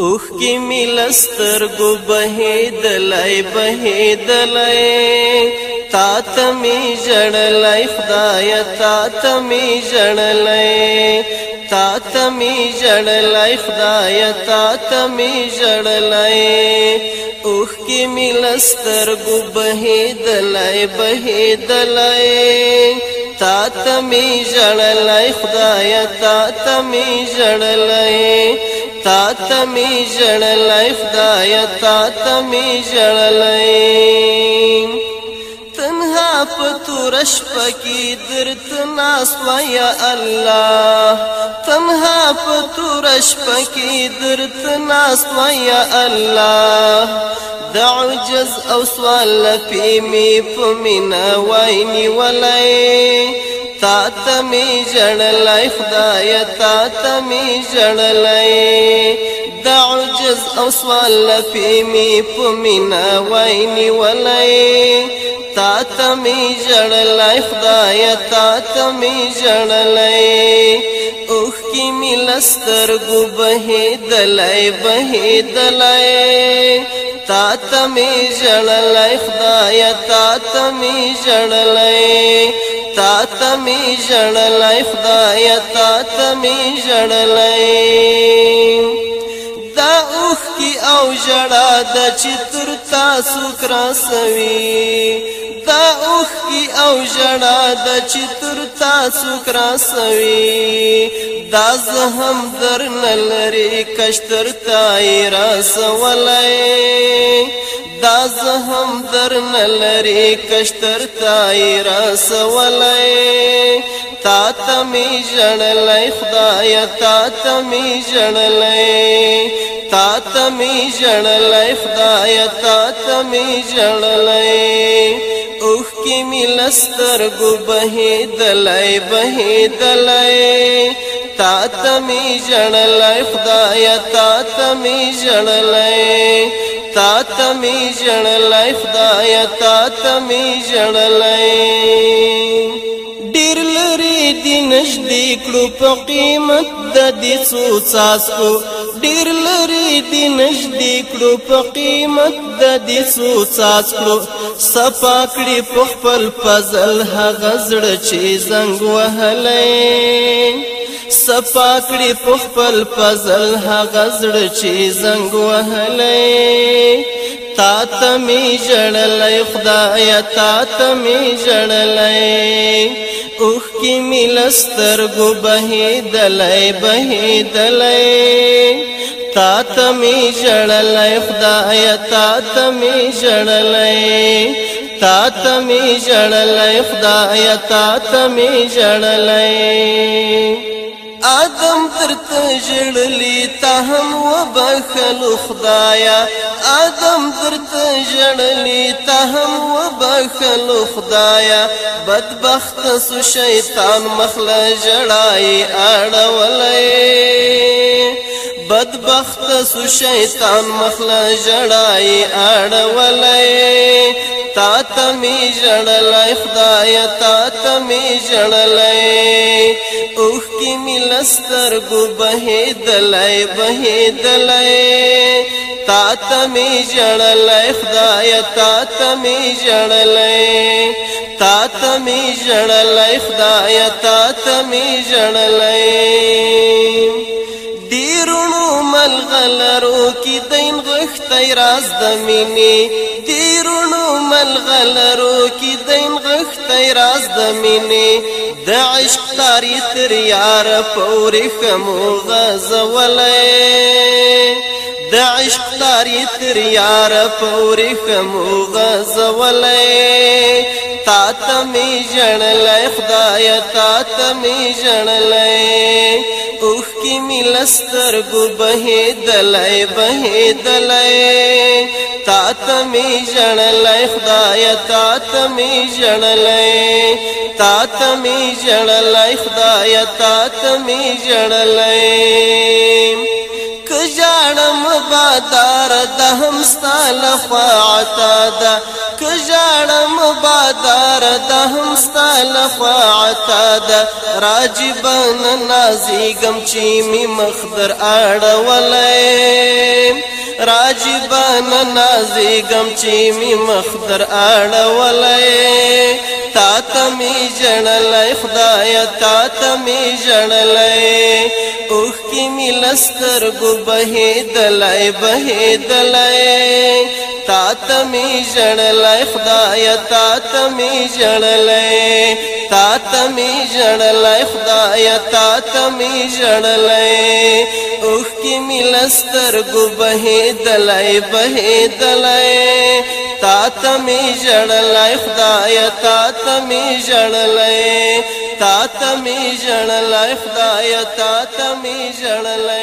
اوخ کی ملستر گو بهیدلای بهیدلای تا تمی جړلای خدای تا تمی جړلای تا تمی جړلای خدای تا تمی جړلای اوخ کی ملستر گو بهیدلای بهیدلای تا تمی جړلای خدای تا تمی جړلای تا تمی جړلای خدای تا تمی جړلای تنها پتورش پکی درت ناس ویا الله تنها پتورش پکی درت ناس ویا الله دعجز او سوال پی می پمنا ویني ولای تا تمی جړلای خدای تا تمی جړلای دعجز او سوال لفی می پمینا ویني ولای تا تمی جړلای خدای تا تمی جړلای اوخ کی ملستر گو بهې دلای بهې دلای تا تمی جړلای خدای تا تمی جړلای تا تمی جړلای خدای تا تمی جړلای جړا د چتر تاسو کرا سوي دا اوخ کی او جړا د چتر تاسو کرا سوي دا زهم در نلری کشتر تای را سولای دا زهم در نلری کشتر تای را سولای تا تمی جړلې خدای تا تمی جړلې تا تمی جړلې خدای تا تمی جړلې اوخ کی ملستر گو بہی دلائی بہی دلائی تا تمی جڑلائی خدایا تا تمی جڑلائی تا تمی جڑلائی خدایا تا تمی جڑلائی نږدې کړو په قیمت د دې څو څاسکو ډیر لري دې نږدې کړو په قیمت د دې څو څاسکو صفا کړې په خپل فضل هغه زړه چې زنګ وهلې صفا کړی په خپل فضل هغه زړه چې زنګ وهلې تا ته می جړلې خدایا تا ته می جړلې اوخ کی ملستر گو بہی دلائی بہی دلائی تا تمی جڑلائی خدایا تا تمی جڑلائی تا تمی جڑلائی خدایا تا تمی جڑلائی آدم درته جړلې ته هم وبخل خدایا آدم درته جړلې ته هم وبخل خدایا بدبخت سو شیطان مخله جړای اړولې بدبخت سو شیطان مخلا جړای اړولای تا تمی جړلای خدای تا تمی جړلای اوخ کی ملستر گو بهې دلای بهې دلای تا تمی جړلای خدای تا تمی جړلای تا تمی جړلای خدای تا تمی جړلای دیرونو ملغلرو کی دین غختی راز دمینی دیرونو ملغلرو کی دین غختی راز دمینی د عشق تاری تر یار پوری خمو غزولی د عشق تاری تر یار پوری خمو غزولی تا تمی جنلی خدای تا تمی جنلی اوخ کی ملستر گو بہی دلائی بہی دلائی تا تمی جن لائی خدایا تا تمی جن لائی تا تمی جن لائی خدایا تا تمی جن لائی کجاړم بادار د همستال خواعتا ده کجاړم بادار د همستال خواعتا تا دا راجبان نازیگم چی می مخدر آڑا ولیم راجبان نازیگم چی می مخدر آڑا ولیم تا تمی جنلی خدای تا تمی جنلی اوخ کی می لستر گو بہی دلائی بہی دلائی تا می جړلای خدای تا تا می جړلای تا تا می جړلای خدای تا تا می جړلای اوخ کی ملستر گو بهې دلای بهې دلای تا تا می جړلای خدای تا تا می جړلای تا تا می جړلای خدای تا تا می جړلای